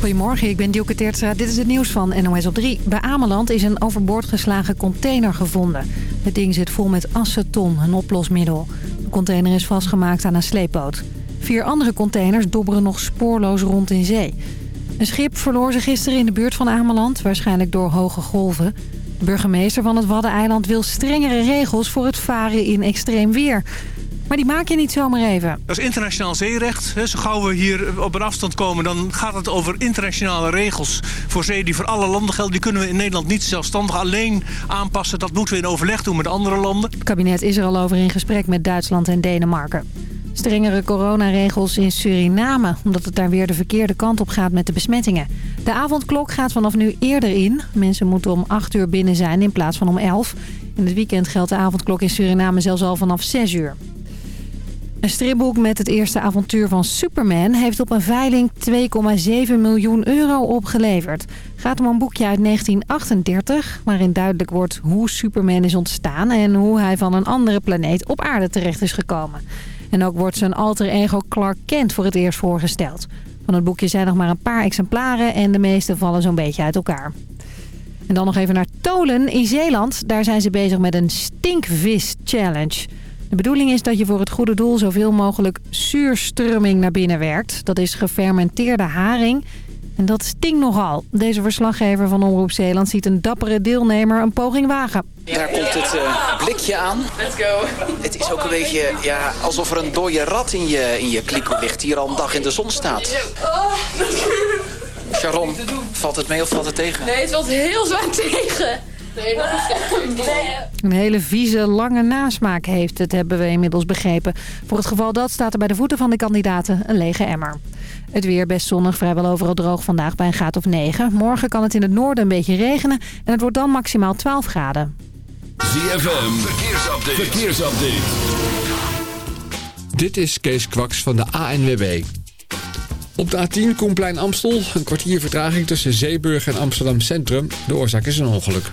Goedemorgen, ik ben Dielke Teertstra. Dit is het nieuws van NOS op 3. Bij Ameland is een overboord geslagen container gevonden. Het ding zit vol met aceton, een oplosmiddel. De container is vastgemaakt aan een sleepboot. Vier andere containers dobberen nog spoorloos rond in zee. Een schip verloor zich gisteren in de buurt van Ameland, waarschijnlijk door hoge golven. De burgemeester van het Waddeneiland wil strengere regels voor het varen in extreem weer... Maar die maak je niet zomaar even. Dat is internationaal zeerecht. Zo gauw we hier op een afstand komen, dan gaat het over internationale regels voor zee die voor alle landen gelden. Die kunnen we in Nederland niet zelfstandig alleen aanpassen. Dat moeten we in overleg doen met andere landen. Het kabinet is er al over in gesprek met Duitsland en Denemarken. Strengere coronaregels in Suriname, omdat het daar weer de verkeerde kant op gaat met de besmettingen. De avondklok gaat vanaf nu eerder in. Mensen moeten om 8 uur binnen zijn in plaats van om 11. In het weekend geldt de avondklok in Suriname zelfs al vanaf 6 uur. Een stripboek met het eerste avontuur van Superman heeft op een veiling 2,7 miljoen euro opgeleverd. Gaat om een boekje uit 1938 waarin duidelijk wordt hoe Superman is ontstaan en hoe hij van een andere planeet op aarde terecht is gekomen. En ook wordt zijn alter ego Clark Kent voor het eerst voorgesteld. Van het boekje zijn nog maar een paar exemplaren en de meeste vallen zo'n beetje uit elkaar. En dan nog even naar Tolen in Zeeland. Daar zijn ze bezig met een stinkvis challenge. De bedoeling is dat je voor het goede doel zoveel mogelijk zuurströmming naar binnen werkt. Dat is gefermenteerde haring. En dat stinkt nogal. Deze verslaggever van Omroep Zeeland ziet een dappere deelnemer een poging wagen. Daar komt het uh, blikje aan. Let's go. Het is ook een beetje ja, alsof er een dode rat in je, in je kliko ligt... die hier al een dag in de zon staat. Sharon, valt het mee of valt het tegen? Nee, het valt heel zwaar tegen. Een hele vieze, lange nasmaak heeft het, hebben we inmiddels begrepen. Voor het geval dat staat er bij de voeten van de kandidaten een lege emmer. Het weer best zonnig, vrijwel overal droog vandaag bij een graad of 9. Morgen kan het in het noorden een beetje regenen en het wordt dan maximaal 12 graden. ZFM, verkeersupdate. verkeersupdate. Dit is Kees Kwaks van de ANWB. Op de A10 Koenplein Amstel, een kwartier vertraging tussen Zeeburg en Amsterdam Centrum. De oorzaak is een ongeluk.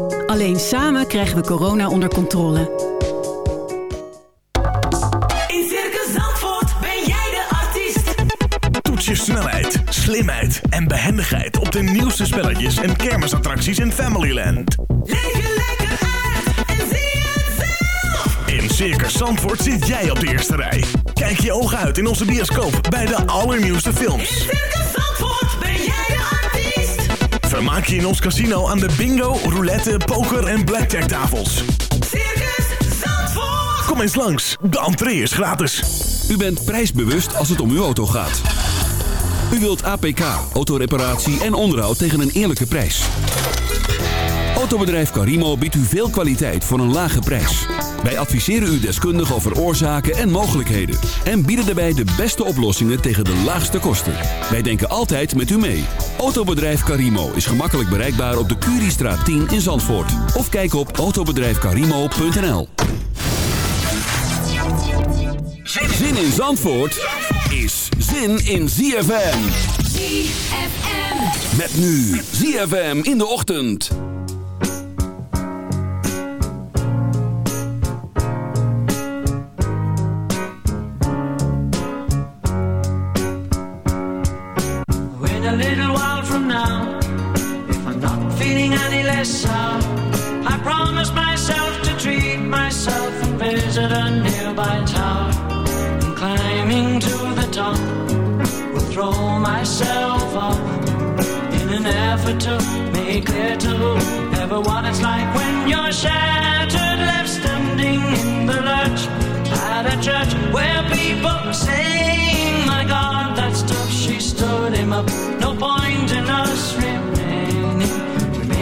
Alleen samen krijgen we corona onder controle. In Circus Zandvoort ben jij de artiest. Toets je snelheid, slimheid en behendigheid op de nieuwste spelletjes en kermisattracties in Familyland. Leef je lekker uit en zie het zelf. In Circus Zandvoort zit jij op de eerste rij. Kijk je ogen uit in onze bioscoop bij de allernieuwste films. In Vermaak je in ons casino aan de bingo, roulette, poker en blackjack tafels. Circus Zandvoort. Kom eens langs, de entree is gratis. U bent prijsbewust als het om uw auto gaat. U wilt APK, autoreparatie en onderhoud tegen een eerlijke prijs. Autobedrijf Carimo biedt u veel kwaliteit voor een lage prijs. Wij adviseren u deskundig over oorzaken en mogelijkheden. En bieden daarbij de beste oplossingen tegen de laagste kosten. Wij denken altijd met u mee. Autobedrijf Carimo is gemakkelijk bereikbaar op de Curiestraat 10 in Zandvoort. Of kijk op autobedrijfcarimo.nl Zin in Zandvoort is zin in ZFM. ZFM. Met nu ZFM in de ochtend. I promise myself to treat myself and visit a nearby tower. And climbing to the top, will throw myself off in an effort to make clear to everyone it's like when you're shattered, left standing in the lurch at a church where people saying, My God, that stuff she stood him up.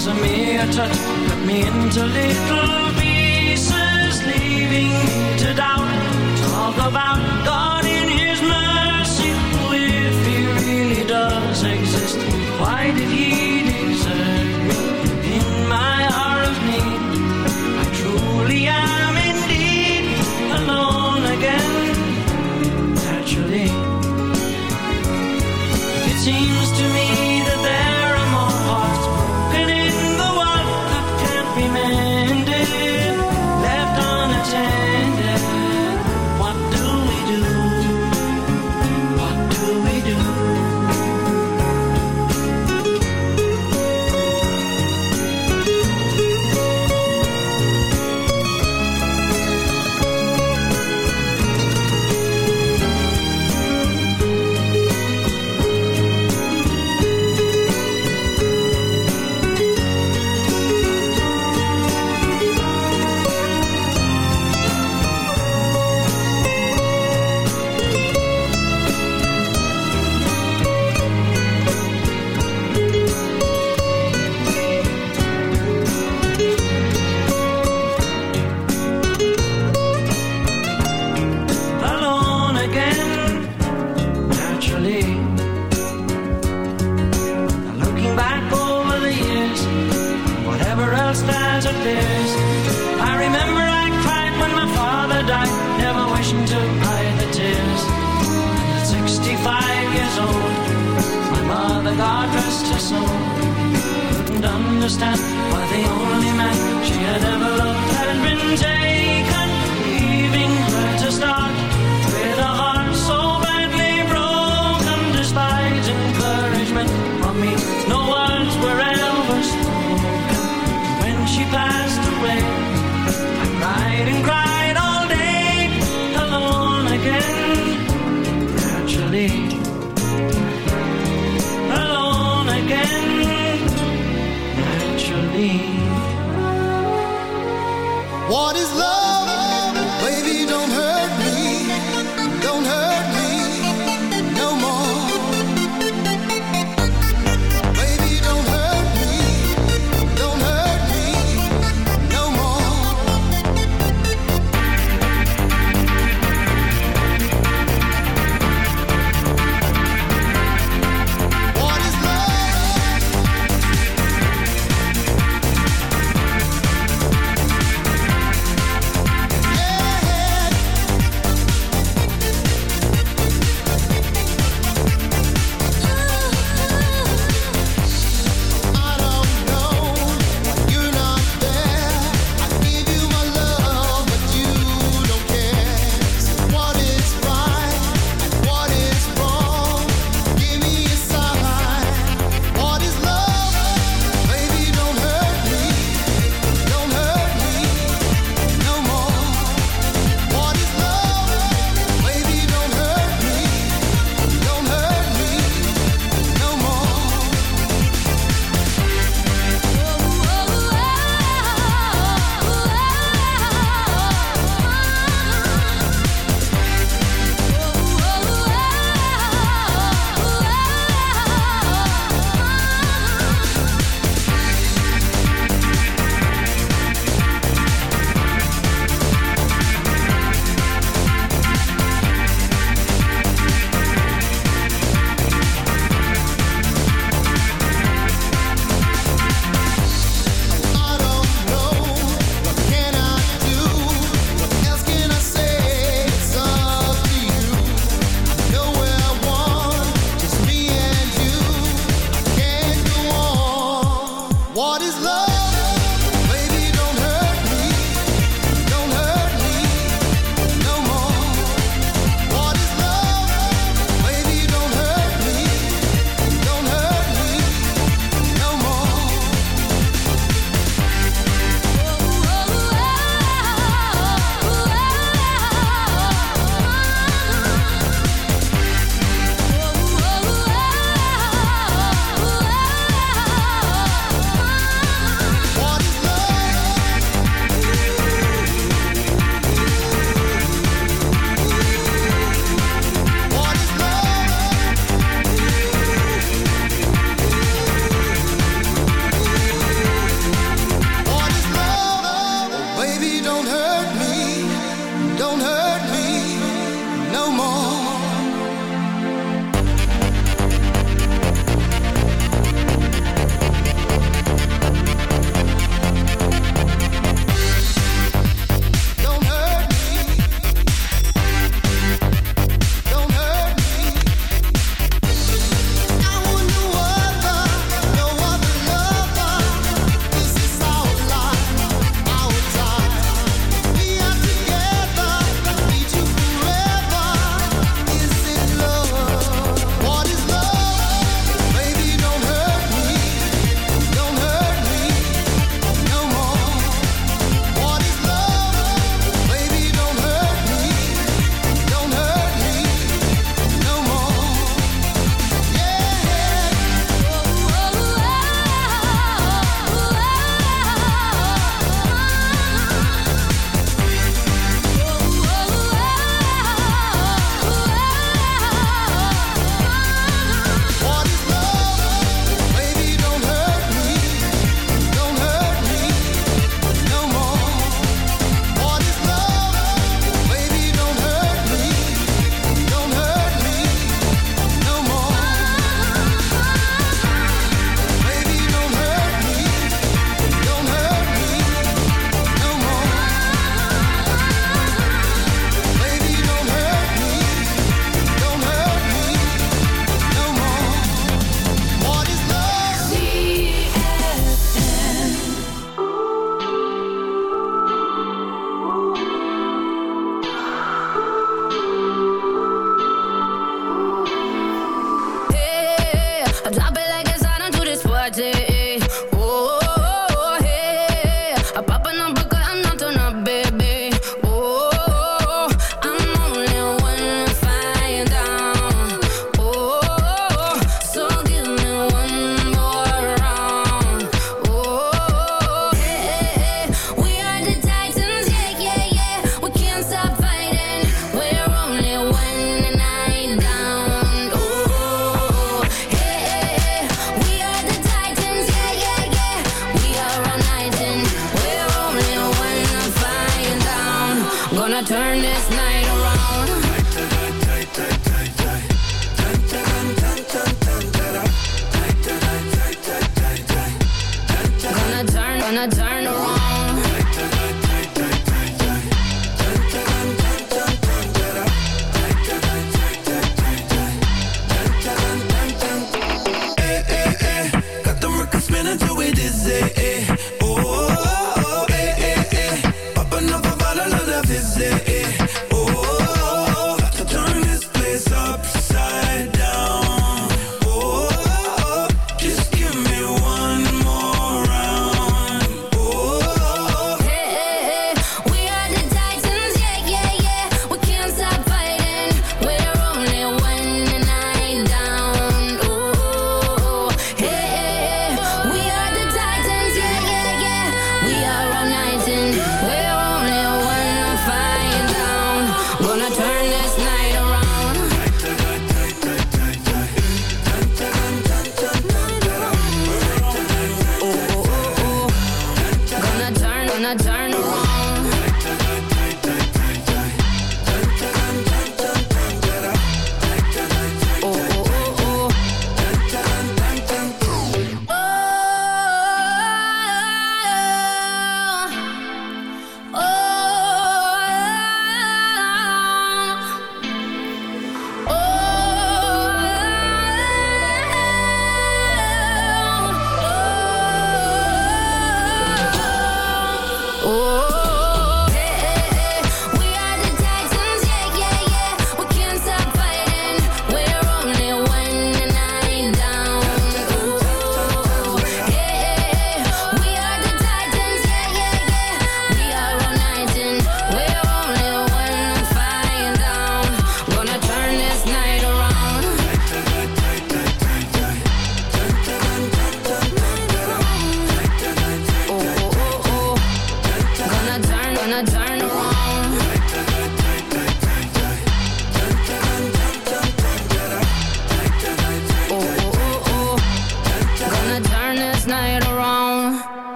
was a mere touch cut me into little pieces, leaving me to doubt. Talk about God in His mercy, if He really does exist. Why did He? believe. What is love?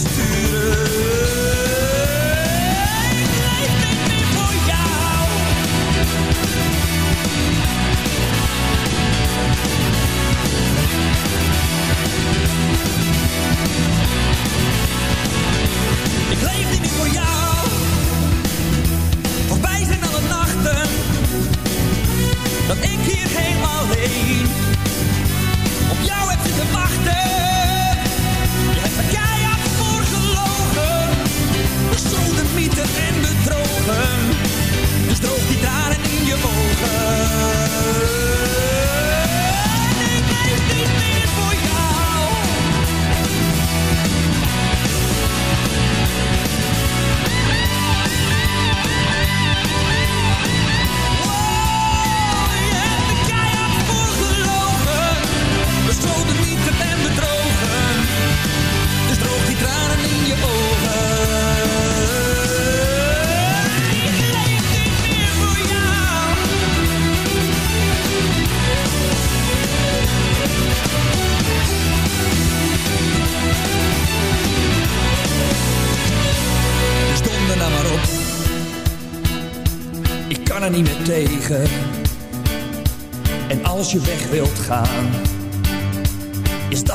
Ik leef dit voor jou! Ik leef niet voor jou. Want wij zijn alle nachten dat ik hier helemaal heen.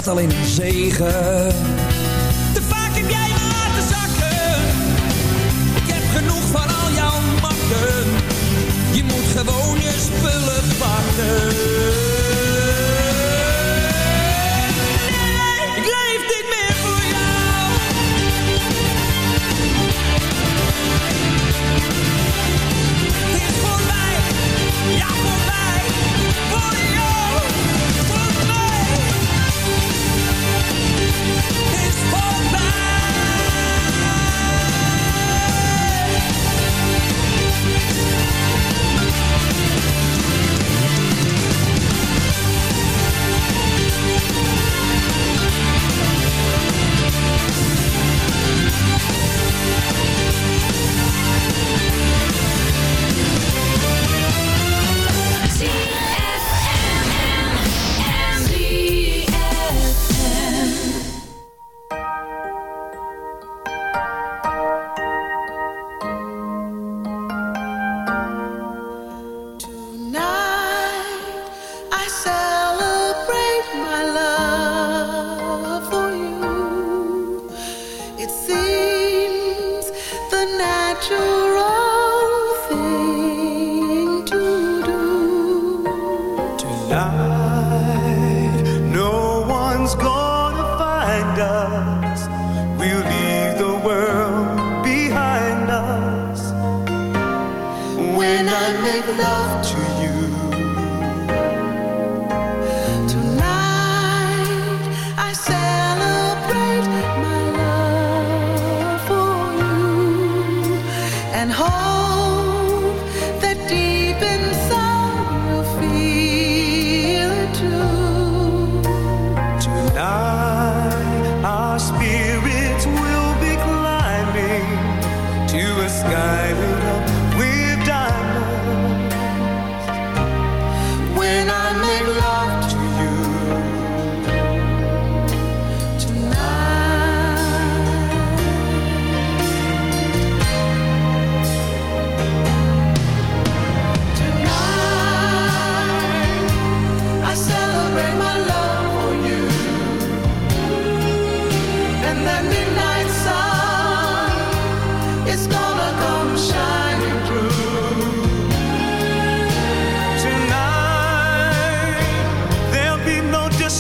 alleen een zegen.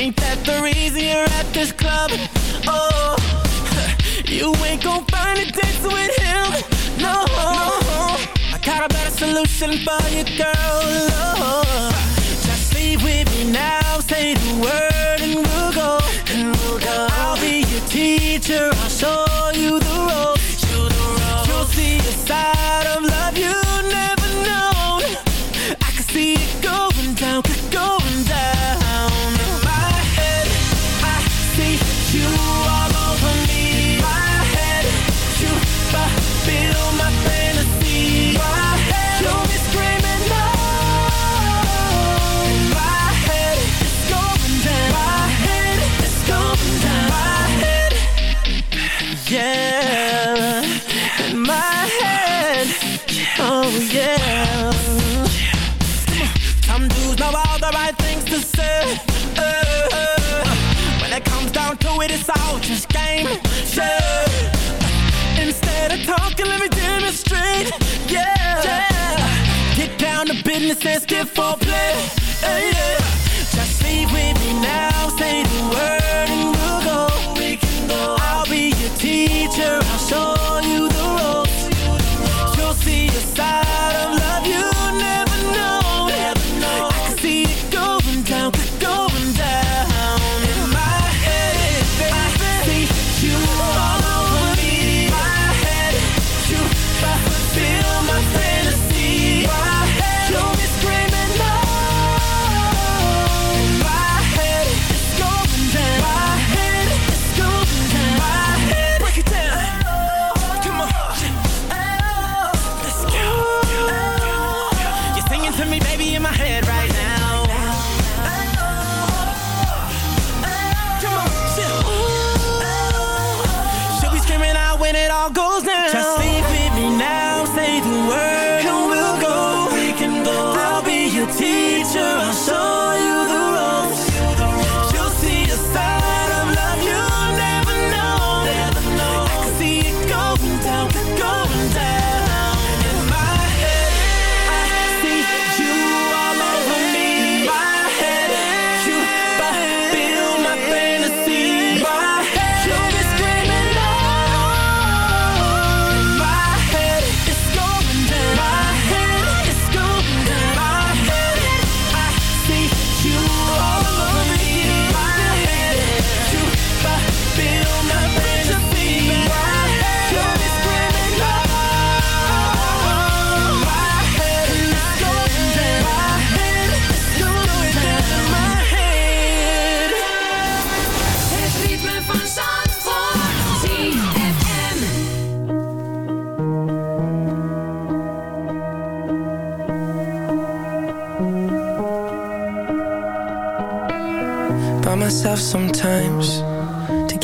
Ain't that the reason you're at this club? Oh, you ain't gon' find a date with him. No. no, I got a better solution for you, girl. Oh, just leave with me now, say the word sensitive for play. Hey, yeah.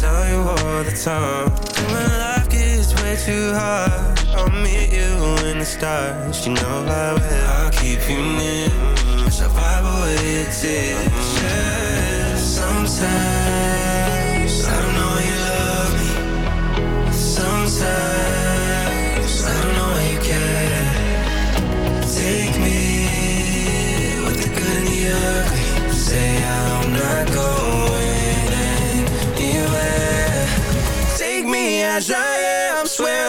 tell you all the time. When life gets way too hard. I'll meet you in the stars. You know I will. I'll keep you near. Survival it's it Just sometimes I don't know you love me. Sometimes I don't know you care. Take me With the good and the ugly. Say I'm not going As I am, swear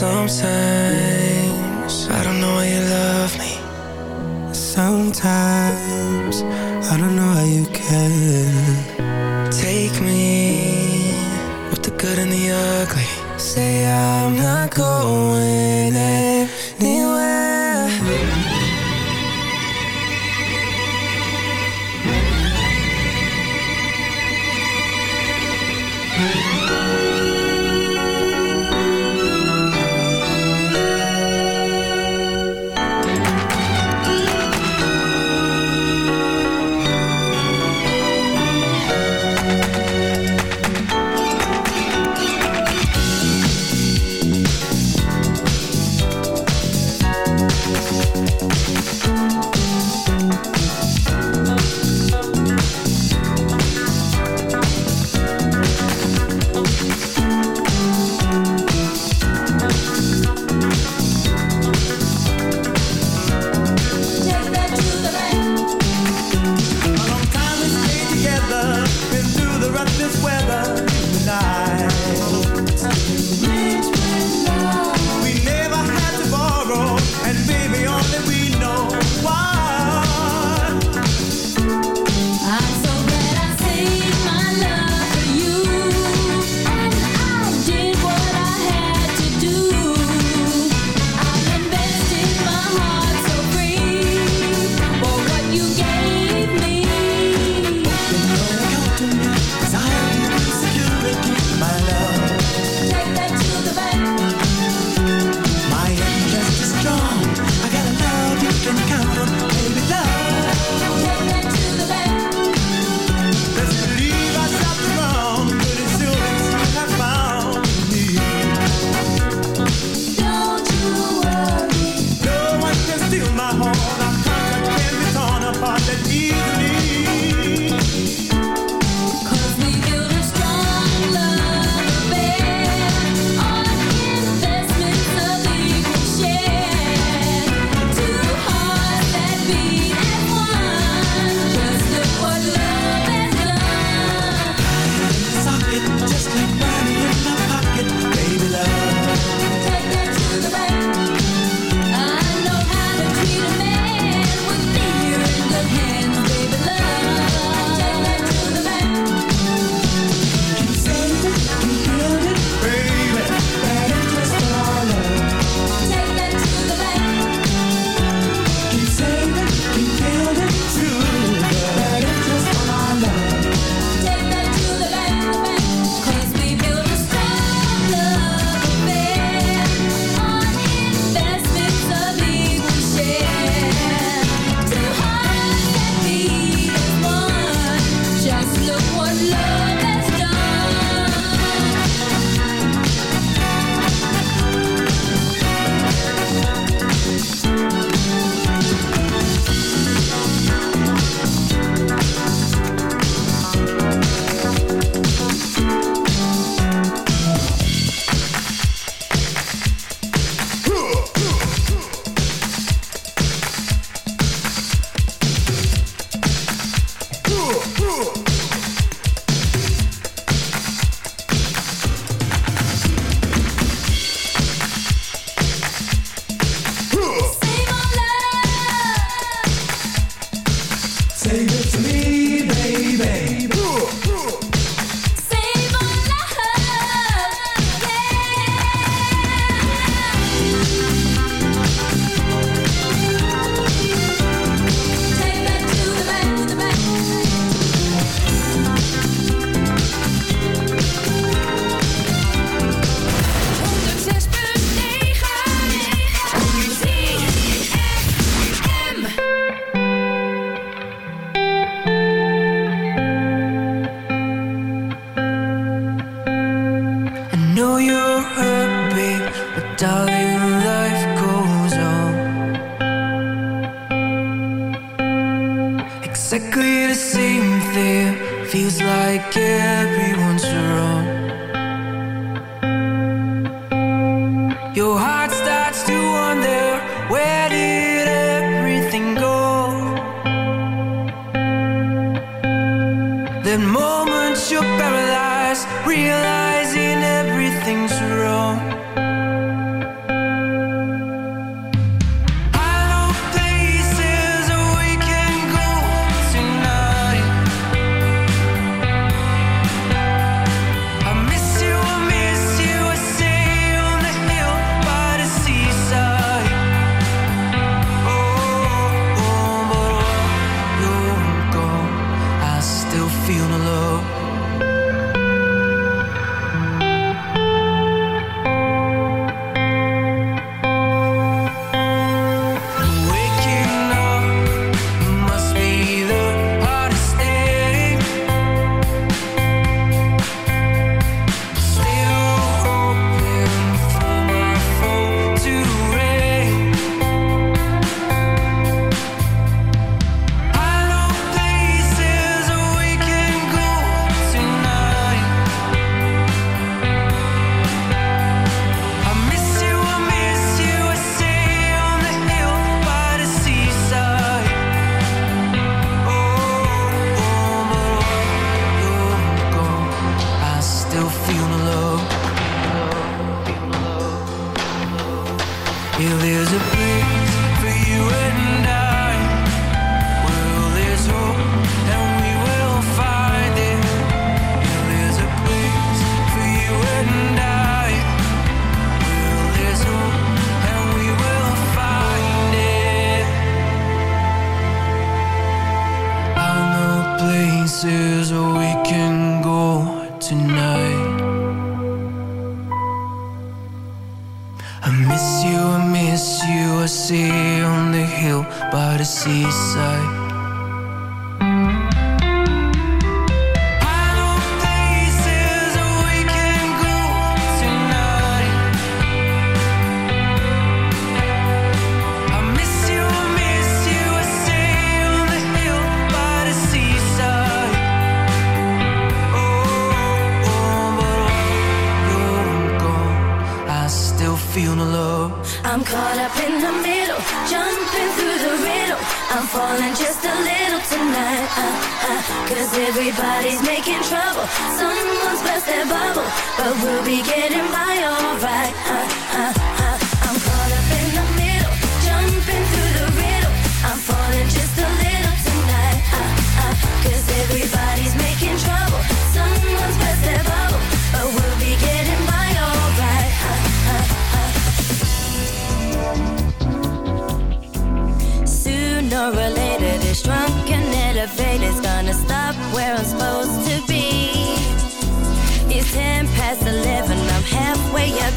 Sometimes I don't know why you love me. Sometimes I don't know how you can Take me With the good and the ugly. Say I'm not going anywhere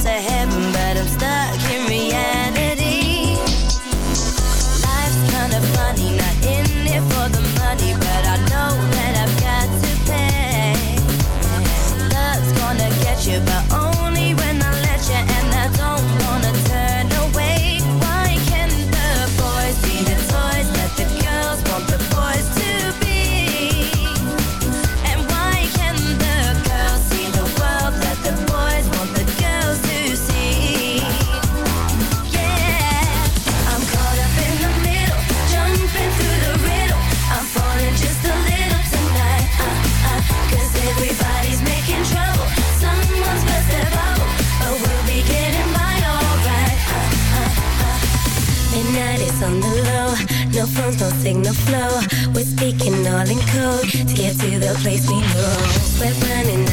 to heaven, but I'm stuck phones, no signal flow. We're speaking all in code to get to the place we know. Sweat running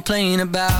complain about.